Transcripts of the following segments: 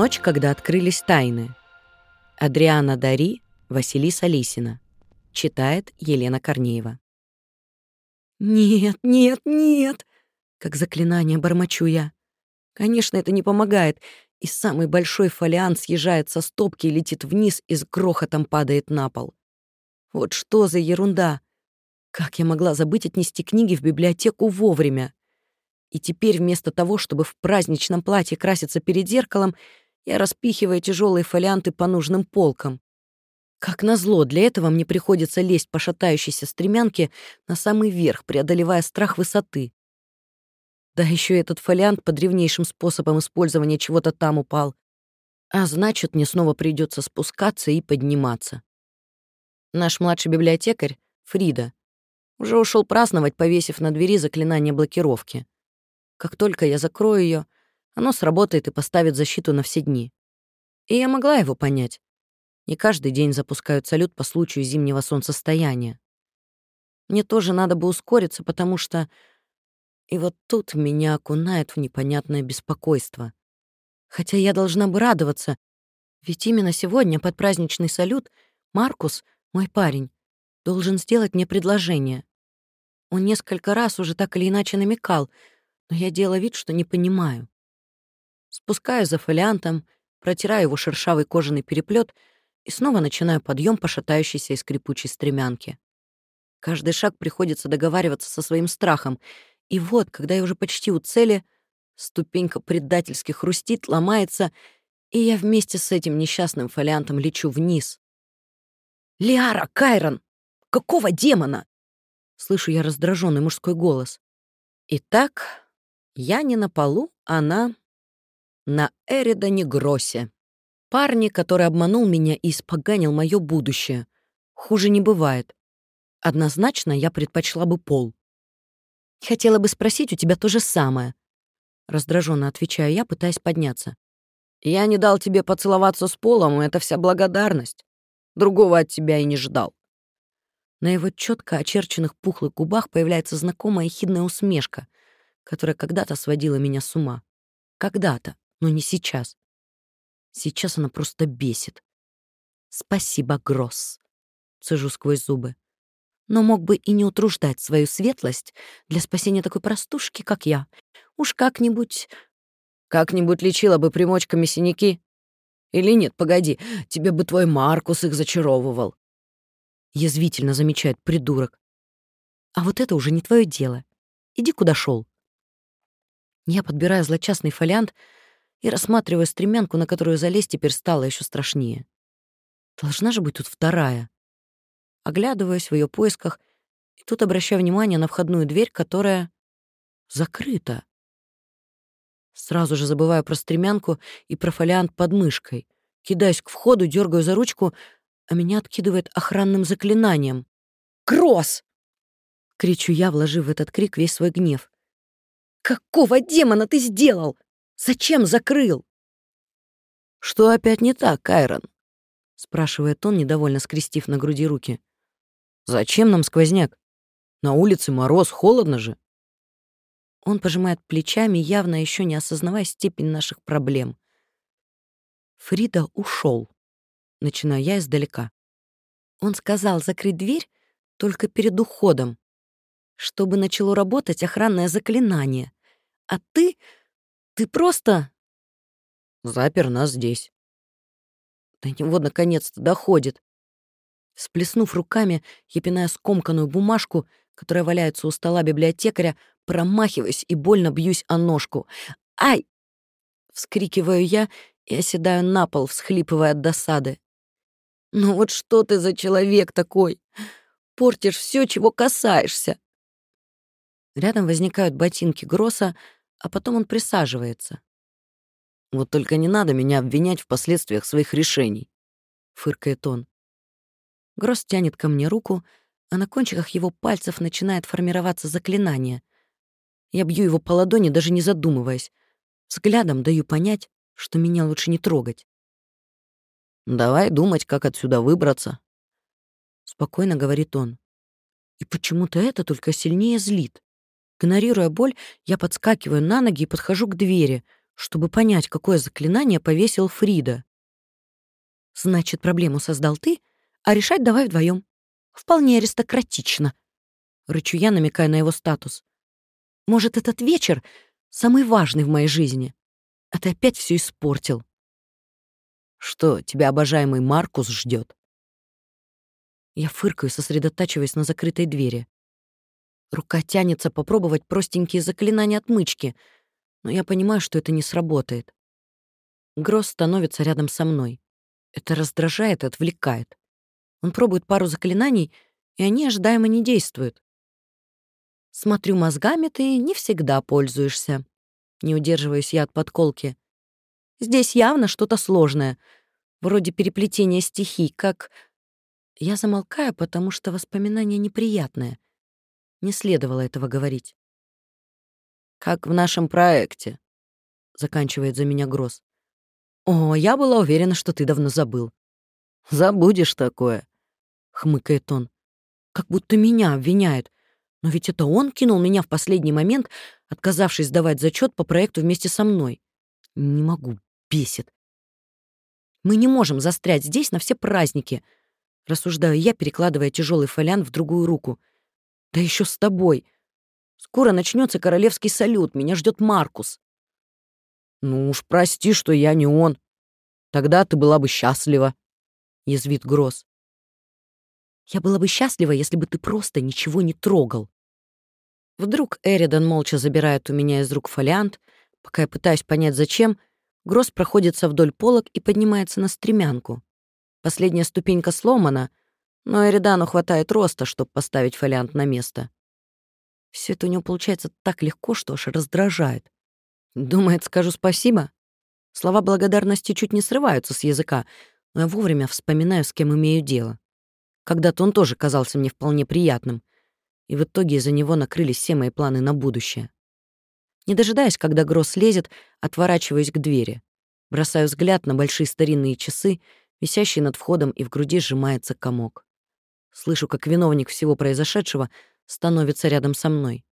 Ночь, когда открылись тайны. Адриана Дари, Василиса Лисина. Читает Елена Корнеева. «Нет, нет, нет!» Как заклинание бормочу я. Конечно, это не помогает, и самый большой фолиант съезжает со стопки и летит вниз и с грохотом падает на пол. Вот что за ерунда! Как я могла забыть отнести книги в библиотеку вовремя? И теперь вместо того, чтобы в праздничном платье краситься перед зеркалом, я распихиваю тяжелые фолианты по нужным полкам. Как назло, для этого мне приходится лезть по шатающейся стремянке на самый верх, преодолевая страх высоты. Да еще этот фолиант по древнейшим способам использования чего-то там упал. А значит, мне снова придется спускаться и подниматься. Наш младший библиотекарь, Фрида, уже ушел праздновать, повесив на двери заклинание блокировки. Как только я закрою ее, оно сработает и поставит защиту на все дни. И я могла его понять. Не каждый день запускают салют по случаю зимнего солнцестояния. Мне тоже надо бы ускориться, потому что... И вот тут меня окунает в непонятное беспокойство. Хотя я должна бы радоваться, ведь именно сегодня под праздничный салют Маркус, мой парень, должен сделать мне предложение. Он несколько раз уже так или иначе намекал — но я делаю вид, что не понимаю. Спускаю за фолиантом, протираю его шершавый кожаный переплет и снова начинаю подъем по шатающейся и скрипучей стремянке. Каждый шаг приходится договариваться со своим страхом, и вот, когда я уже почти у цели, ступенька предательски хрустит, ломается, и я вместе с этим несчастным фолиантом лечу вниз. «Лиара, Кайрон! Какого демона?» Слышу я раздраженный мужской голос. Итак, я не на полу, она на Эридане Гросе. Парни, который обманул меня и испоганил мое будущее. Хуже не бывает. Однозначно я предпочла бы пол. Хотела бы спросить у тебя то же самое. Раздраженно отвечаю я, пытаясь подняться. Я не дал тебе поцеловаться с полом, и это вся благодарность. Другого от тебя и не ждал. На его четко очерченных пухлых губах появляется знакомая ехидная усмешка — которая когда-то сводила меня с ума. Когда-то, но не сейчас. Сейчас она просто бесит. «Спасибо, Гросс», — цежу сквозь зубы. «Но мог бы и не утруждать свою светлость для спасения такой простушки, как я. Уж как-нибудь...» «Как-нибудь лечила бы примочками синяки? Или нет, погоди, тебе бы твой Маркус их зачаровывал». Язвительно замечает придурок. «А вот это уже не твое дело. Иди куда шел. Я подбираю злочастный фолиант и рассматриваю стремянку, на которую залезть теперь стало еще страшнее. Должна же быть тут вторая. Оглядываюсь в ее поисках, и тут обращаю внимание на входную дверь, которая закрыта. Сразу же забываю про стремянку и про фолиант под мышкой. Кидаюсь к входу, дергаю за ручку, а меня откидывает охранным заклинанием. «Кросс!» — кричу я, вложив в этот крик весь свой гнев. Какого демона ты сделал? Зачем закрыл? Что опять не так, Кайрон? спрашивает он, недовольно скрестив на груди руки. Зачем нам сквозняк? На улице мороз, холодно же. Он пожимает плечами, явно еще не осознавая степень наших проблем. Фрида ушел. Начинаю я издалека. Он сказал закрыть дверь только перед уходом, чтобы начало работать охранное заклинание. А ты... ты просто...» «Запер нас здесь». До него наконец-то доходит. Сплеснув руками, я пинаю скомканную бумажку, которая валяется у стола библиотекаря, промахиваюсь и больно бьюсь о ножку. «Ай!» — вскрикиваю я и оседаю на пол, всхлипывая от досады. «Ну вот что ты за человек такой? Портишь все, чего касаешься!» Рядом возникают ботинки Гросса, а потом он присаживается. «Вот только не надо меня обвинять в последствиях своих решений», — фыркает он. Гросс тянет ко мне руку, а на кончиках его пальцев начинает формироваться заклинание. Я бью его по ладони, даже не задумываясь. Взглядом даю понять, что меня лучше не трогать. «Давай думать, как отсюда выбраться», — спокойно говорит он. И почему-то это только сильнее злит. Игнорируя боль, я подскакиваю на ноги и подхожу к двери, чтобы понять, какое заклинание повесил Фрида. Значит, проблему создал ты, а решать давай вдвоем. Вполне аристократично. Рычу я, намекая на его статус. Может, этот вечер самый важный в моей жизни, а ты опять все испортил. Что, тебя обожаемый Маркус ждет? Я фыркаю, сосредотачиваясь на закрытой двери. Рука тянется попробовать простенькие заклинания отмычки, но я понимаю, что это не сработает. Гросс становится рядом со мной. Это раздражает и отвлекает. Он пробует пару заклинаний, и они ожидаемо не действуют. Смотрю, мозгами ты не всегда пользуешься. Не удерживаюсь я от подколки. Здесь явно что-то сложное, вроде переплетения стихий, как... Я замолкаю, потому что воспоминание неприятное. Не следовало этого говорить. «Как в нашем проекте», — заканчивает за меня Гроз. «О, я была уверена, что ты давно забыл». «Забудешь такое», — хмыкает он. «Как будто меня обвиняет. Но ведь это он кинул меня в последний момент, отказавшись сдавать зачет по проекту вместе со мной. Не могу, бесит. Мы не можем застрять здесь на все праздники, рассуждаю я, перекладывая тяжелый фолян в другую руку. Да еще с тобой. Скоро начнется королевский салют, меня ждет Маркус. Ну уж прости, что я не он. Тогда ты была бы счастлива, язвит Гроз. Я была бы счастлива, если бы ты просто ничего не трогал. Вдруг Эридан молча забирает у меня из рук фолиант, пока я пытаюсь понять, зачем, Гроз проходится вдоль полок и поднимается на стремянку. Последняя ступенька сломана, но Эридану хватает роста, чтобы поставить фолиант на место. Все это у него получается так легко, что аж раздражает. Думает, скажу спасибо? Слова благодарности чуть не срываются с языка, но я вовремя вспоминаю, с кем имею дело. Когда-то он тоже казался мне вполне приятным, и в итоге из-за него накрылись все мои планы на будущее. Не дожидаясь, когда Гросс лезет, отворачиваюсь к двери. Бросаю взгляд на большие старинные часы, висящие над входом, и в груди сжимается комок. Слышу, как виновник всего произошедшего становится рядом со мной.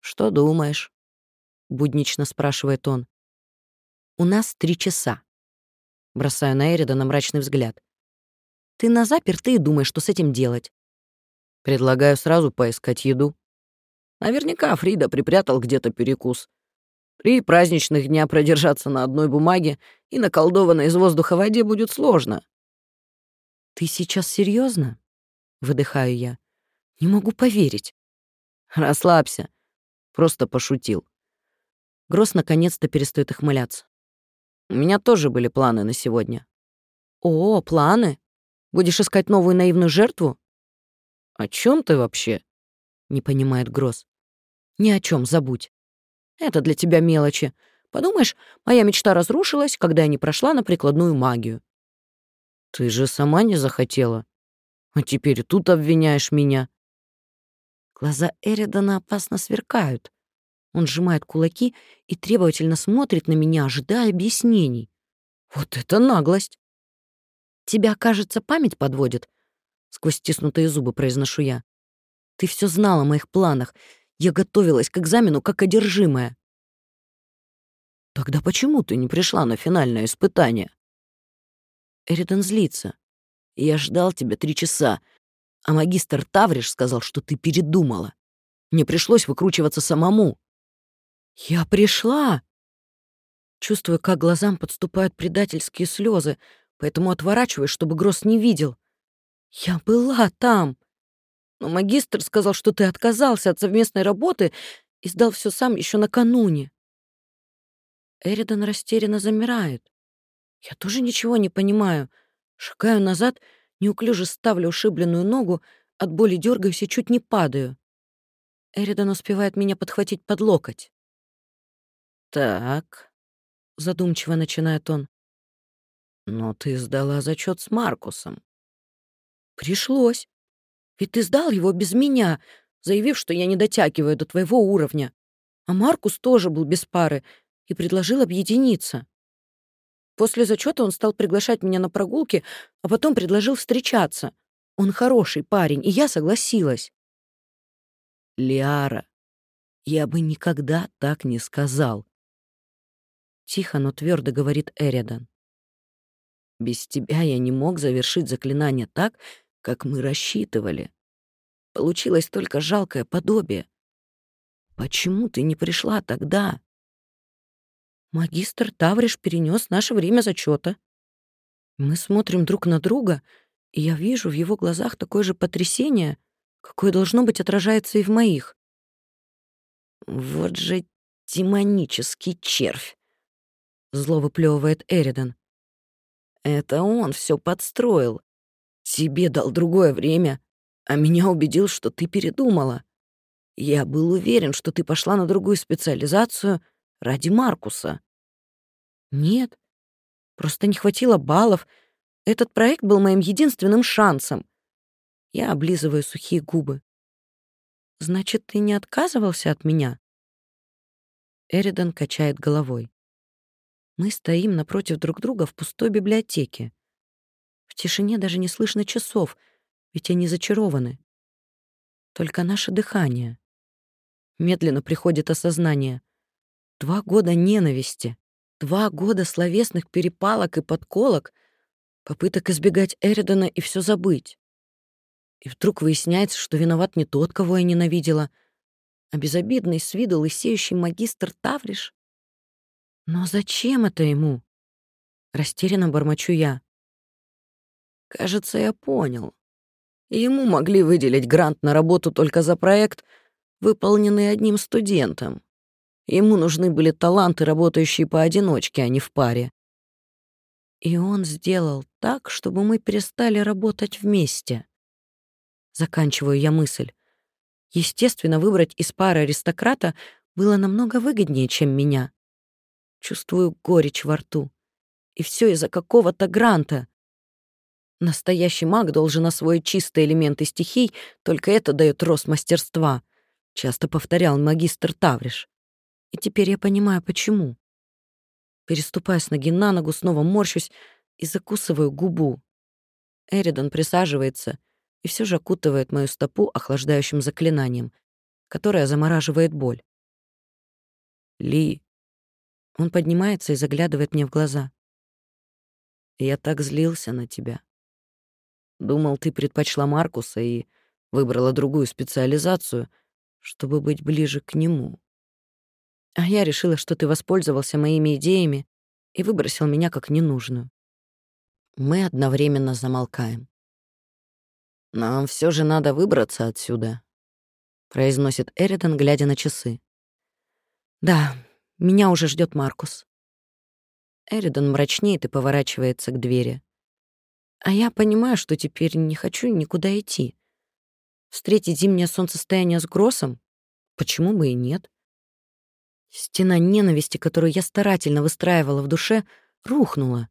«Что думаешь?» — буднично спрашивает он. «У нас три часа». Бросаю на Эрида на мрачный взгляд. «Ты на запертый и думаешь, что с этим делать». Предлагаю сразу поискать еду. Наверняка Фрида припрятал где-то перекус. При праздничных днях продержаться на одной бумаге и наколдованной из воздуха воде будет сложно. «Ты сейчас серьезно? выдыхаю я. «Не могу поверить». «Расслабься. Просто пошутил». Гросс наконец-то перестает охмыляться. «У меня тоже были планы на сегодня». «О, планы? Будешь искать новую наивную жертву?» «О чем ты вообще?» — не понимает Гросс. Ни о чем забудь. Это для тебя мелочи. Подумаешь, моя мечта разрушилась, когда я не прошла на прикладную магию. Ты же сама не захотела. А теперь тут обвиняешь меня. Глаза Эридана опасно сверкают. Он сжимает кулаки и требовательно смотрит на меня, ожидая объяснений. Вот это наглость! Тебя, кажется, память подводит, сквозь стиснутые зубы произношу я. Ты все знал о моих планах я готовилась к экзамену как одержимая. Тогда почему ты не пришла на финальное испытание? Эридан злится. Я ждал тебя три часа, а магистр Тавриш сказал, что ты передумала. Мне пришлось выкручиваться самому. Я пришла. Чувствую, как глазам подступают предательские слезы, поэтому отворачиваюсь, чтобы Гросс не видел. Я была там. Но магистр сказал, что ты отказался от совместной работы и сдал все сам еще накануне. Эридан растерянно замирает. Я тоже ничего не понимаю. Шагаю назад, неуклюже ставлю ушибленную ногу, от боли дергаюсь и чуть не падаю. Эридан успевает меня подхватить под локоть. «Так», — задумчиво начинает он. «Но ты сдала зачет с Маркусом». «Пришлось. Ведь ты сдал его без меня, заявив, что я не дотягиваю до твоего уровня. А Маркус тоже был без пары и предложил объединиться. После зачета он стал приглашать меня на прогулки, а потом предложил встречаться. Он хороший парень, и я согласилась. Лиара, я бы никогда так не сказал. Тихо, но твердо говорит Эридан. Без тебя я не мог завершить заклинание так, как мы рассчитывали. Получилось только жалкое подобие. Почему ты не пришла тогда? Магистр Тавриш перенес наше время зачета. Мы смотрим друг на друга, и я вижу в его глазах такое же потрясение, какое должно быть отражается и в моих. Вот же демонический червь, зло выплевывает Эридан. Это он все подстроил. Тебе дал другое время, а меня убедил, что ты передумала. Я был уверен, что ты пошла на другую специализацию ради Маркуса. Нет, просто не хватило баллов. Этот проект был моим единственным шансом. Я облизываю сухие губы. Значит, ты не отказывался от меня? Эридан качает головой. Мы стоим напротив друг друга в пустой библиотеке. В тишине даже не слышно часов, ведь они зачарованы. Только наше дыхание. Медленно приходит осознание. Два года ненависти, два года словесных перепалок и подколок, попыток избегать Эридона и все забыть. И вдруг выясняется, что виноват не тот, кого я ненавидела, а безобидный с виду лысеющий магистр Тавриш. Но зачем это ему? Растерянно бормочу я. Кажется, я понял. Ему могли выделить грант на работу только за проект, выполненный одним студентом. Ему нужны были таланты, работающие поодиночке, а не в паре. И он сделал так, чтобы мы перестали работать вместе. Заканчиваю я мысль. Естественно, выбрать из пары аристократа было намного выгоднее, чем меня. Чувствую горечь во рту. И все из-за какого-то гранта. Настоящий маг должен освоить чистые элементы стихий, только это дает рост мастерства, часто повторял магистр Тавриш. И теперь я понимаю, почему. Переступая с ноги на ногу, снова морщусь и закусываю губу. Эридан присаживается и все же окутывает мою стопу охлаждающим заклинанием, которое замораживает боль. «Ли». Он поднимается и заглядывает мне в глаза. «Я так злился на тебя. Думал, ты предпочла Маркуса и выбрала другую специализацию, чтобы быть ближе к нему. А я решила, что ты воспользовался моими идеями и выбросил меня как ненужную. Мы одновременно замолкаем. «Нам все же надо выбраться отсюда», — произносит Эридан, глядя на часы. «Да, меня уже ждет Маркус». Эридан мрачнеет и поворачивается к двери. А я понимаю, что теперь не хочу никуда идти. Встретить зимнее солнцестояние с Гроссом? Почему бы и нет? Стена ненависти, которую я старательно выстраивала в душе, рухнула,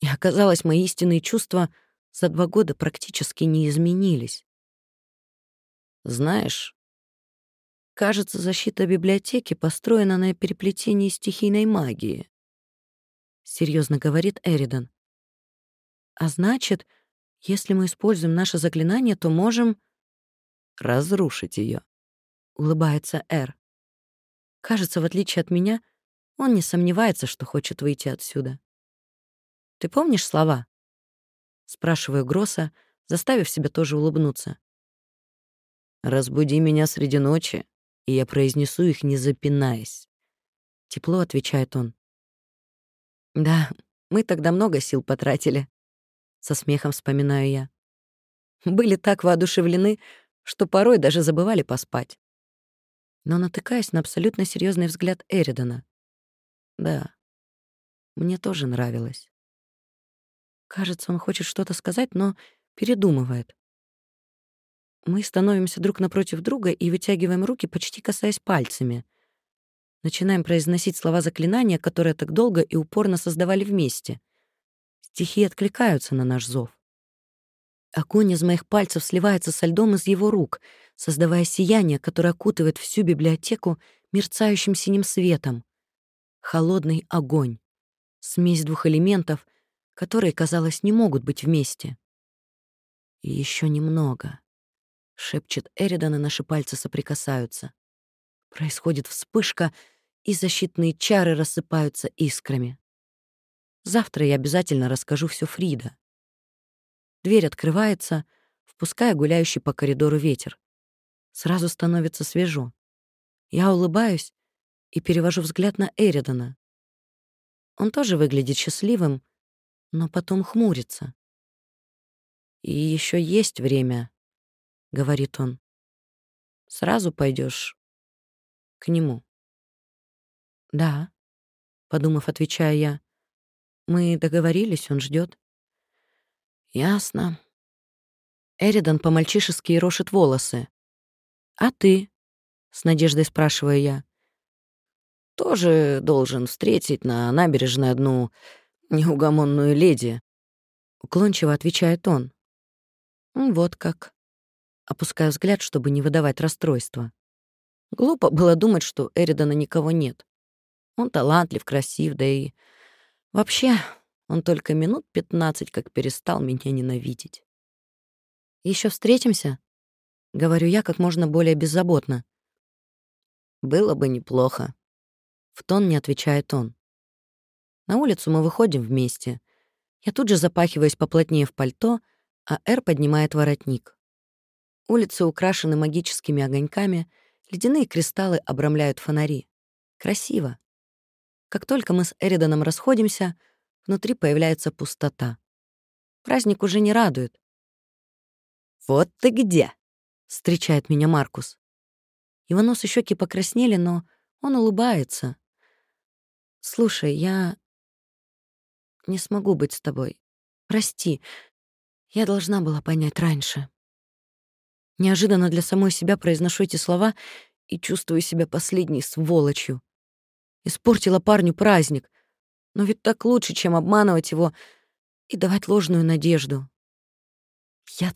и оказалось, мои истинные чувства за два года практически не изменились. Знаешь, кажется, защита библиотеки построена на переплетении стихийной магии. Серьезно говорит Эридан. А значит, если мы используем наше заклинание, то можем разрушить ее. Улыбается Эр. Кажется, в отличие от меня, он не сомневается, что хочет выйти отсюда. Ты помнишь слова? Спрашиваю Гросса, заставив себя тоже улыбнуться. «Разбуди меня среди ночи, и я произнесу их, не запинаясь». Тепло отвечает он. «Да, мы тогда много сил потратили», со смехом вспоминаю я. Были так воодушевлены, что порой даже забывали поспать. Но натыкаясь на абсолютно серьезный взгляд Эридана. Да, мне тоже нравилось. Кажется, он хочет что-то сказать, но передумывает. Мы становимся друг напротив друга и вытягиваем руки, почти касаясь пальцами. Начинаем произносить слова заклинания, которые так долго и упорно создавали вместе — Стихи откликаются на наш зов. Огонь из моих пальцев сливается со льдом из его рук, создавая сияние, которое окутывает всю библиотеку мерцающим синим светом. Холодный огонь. Смесь двух элементов, которые, казалось, не могут быть вместе. «И еще немного», — шепчет Эридан, и наши пальцы соприкасаются. Происходит вспышка, и защитные чары рассыпаются искрами. Завтра я обязательно расскажу все Фрида. Дверь открывается, впуская гуляющий по коридору ветер. Сразу становится свежо. Я улыбаюсь и перевожу взгляд на Эридона. Он тоже выглядит счастливым, но потом хмурится. «И еще есть время», — говорит он. «Сразу пойдешь к нему». «Да», — подумав, отвечаю я. «Мы договорились, он ждет. «Ясно». Эридан по-мальчишески рошит волосы. «А ты?» — с надеждой спрашиваю я. «Тоже должен встретить на набережной одну неугомонную леди», — уклончиво отвечает он. «Вот как». Опускаю взгляд, чтобы не выдавать расстройства. Глупо было думать, что Эридана никого нет. Он талантлив, красив, да и... Вообще, он только минут пятнадцать как перестал меня ненавидеть. Еще встретимся?» — говорю я как можно более беззаботно. «Было бы неплохо», — в тон не отвечает он. На улицу мы выходим вместе. Я тут же запахиваюсь поплотнее в пальто, а Эр поднимает воротник. Улицы украшены магическими огоньками, ледяные кристаллы обрамляют фонари. Красиво. Как только мы с Эриданом расходимся, внутри появляется пустота. Праздник уже не радует. «Вот ты где!» — встречает меня Маркус. Его нос и щеки покраснели, но он улыбается. «Слушай, я не смогу быть с тобой. Прости, я должна была понять раньше». Неожиданно для самой себя произношу эти слова и чувствую себя последней сволочью. Испортила парню праздник. Но ведь так лучше, чем обманывать его и давать ложную надежду. Я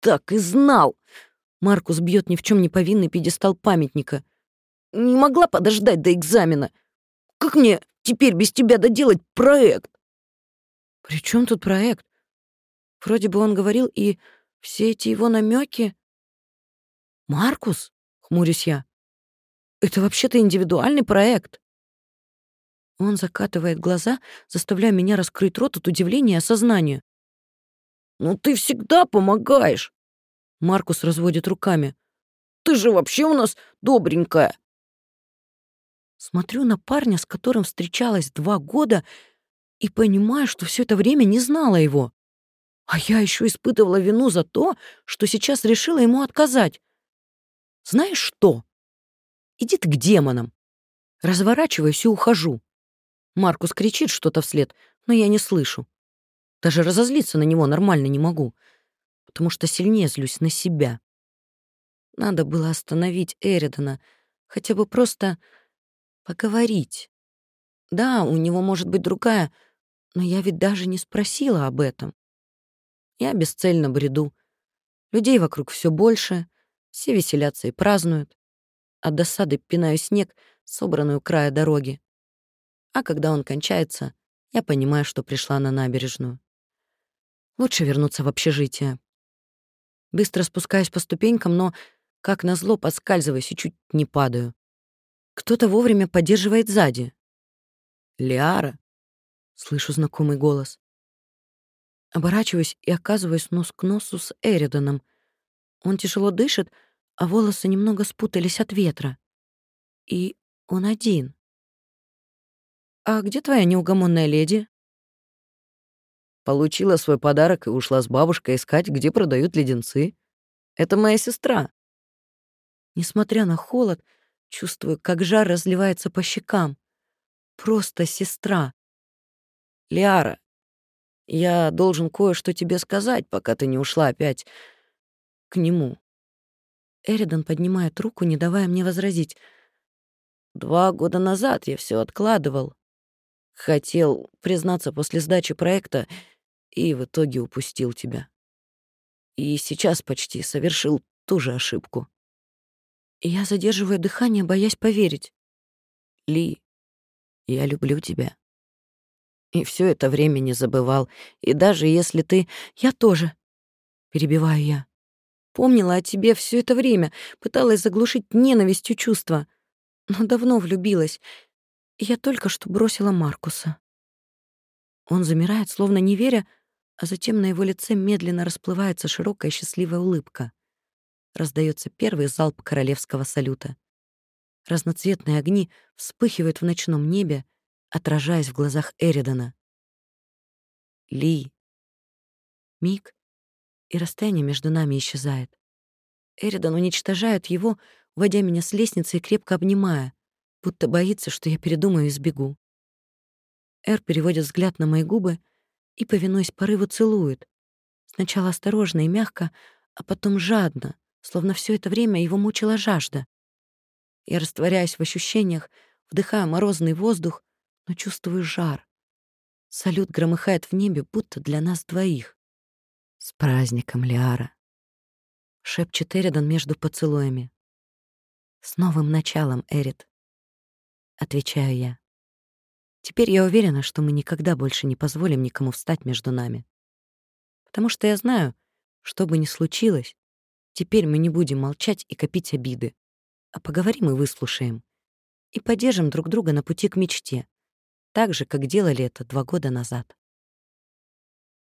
так и знал. Маркус бьет ни в чем не повинный пьедестал памятника. Не могла подождать до экзамена. Как мне теперь без тебя доделать проект? При чем тут проект? Вроде бы он говорил, и все эти его намеки. Маркус, хмурюсь я, это вообще-то индивидуальный проект. Он закатывает глаза, заставляя меня раскрыть рот от удивления и осознания. «Ну ты всегда помогаешь!» Маркус разводит руками. «Ты же вообще у нас добренькая!» Смотрю на парня, с которым встречалась два года, и понимаю, что все это время не знала его. А я еще испытывала вину за то, что сейчас решила ему отказать. Знаешь что? Иди ты к демонам. Разворачиваюсь и ухожу. Маркус кричит что-то вслед, но я не слышу. Даже разозлиться на него нормально не могу, потому что сильнее злюсь на себя. Надо было остановить Эридана, хотя бы просто поговорить. Да, у него может быть другая, но я ведь даже не спросила об этом. Я бесцельно бреду. Людей вокруг все больше, все веселятся и празднуют. От досады пинаю снег, собранный у края дороги. А когда он кончается, я понимаю, что пришла на набережную. Лучше вернуться в общежитие. Быстро спускаюсь по ступенькам, но, как назло, подскальзываюсь и чуть не падаю. Кто-то вовремя поддерживает сзади. «Лиара!» — слышу знакомый голос. Оборачиваюсь и оказываюсь нос к носу с Эриданом. Он тяжело дышит, а волосы немного спутались от ветра. И он один. «А где твоя неугомонная леди?» Получила свой подарок и ушла с бабушкой искать, где продают леденцы. Это моя сестра. Несмотря на холод, чувствую, как жар разливается по щекам. Просто сестра. Лиара, я должен кое-что тебе сказать, пока ты не ушла опять к нему. Эридан поднимает руку, не давая мне возразить. Два года назад я все откладывал. Хотел признаться после сдачи проекта и в итоге упустил тебя. И сейчас почти совершил ту же ошибку. Я задерживаю дыхание, боясь поверить. Ли, я люблю тебя. И все это время не забывал. И даже если ты... Я тоже. Перебиваю я. Помнила о тебе все это время, пыталась заглушить ненавистью чувства. Но давно влюбилась Я только что бросила Маркуса. Он замирает, словно не веря, а затем на его лице медленно расплывается широкая счастливая улыбка. Раздается первый залп королевского салюта. Разноцветные огни вспыхивают в ночном небе, отражаясь в глазах Эридана. Ли. Миг, и расстояние между нами исчезает. Эридан уничтожает его, уводя меня с лестницы и крепко обнимая будто боится, что я передумаю и сбегу. Эр переводит взгляд на мои губы и, повинуясь порыву, целует. Сначала осторожно и мягко, а потом жадно, словно все это время его мучила жажда. Я растворяюсь в ощущениях, вдыхаю морозный воздух, но чувствую жар. Салют громыхает в небе, будто для нас двоих. «С праздником, Лиара!» — шепчет Эридан между поцелуями. «С новым началом, Эрит!» Отвечаю я. Теперь я уверена, что мы никогда больше не позволим никому встать между нами. Потому что я знаю, что бы ни случилось, теперь мы не будем молчать и копить обиды, а поговорим и выслушаем. И поддержим друг друга на пути к мечте, так же, как делали это два года назад.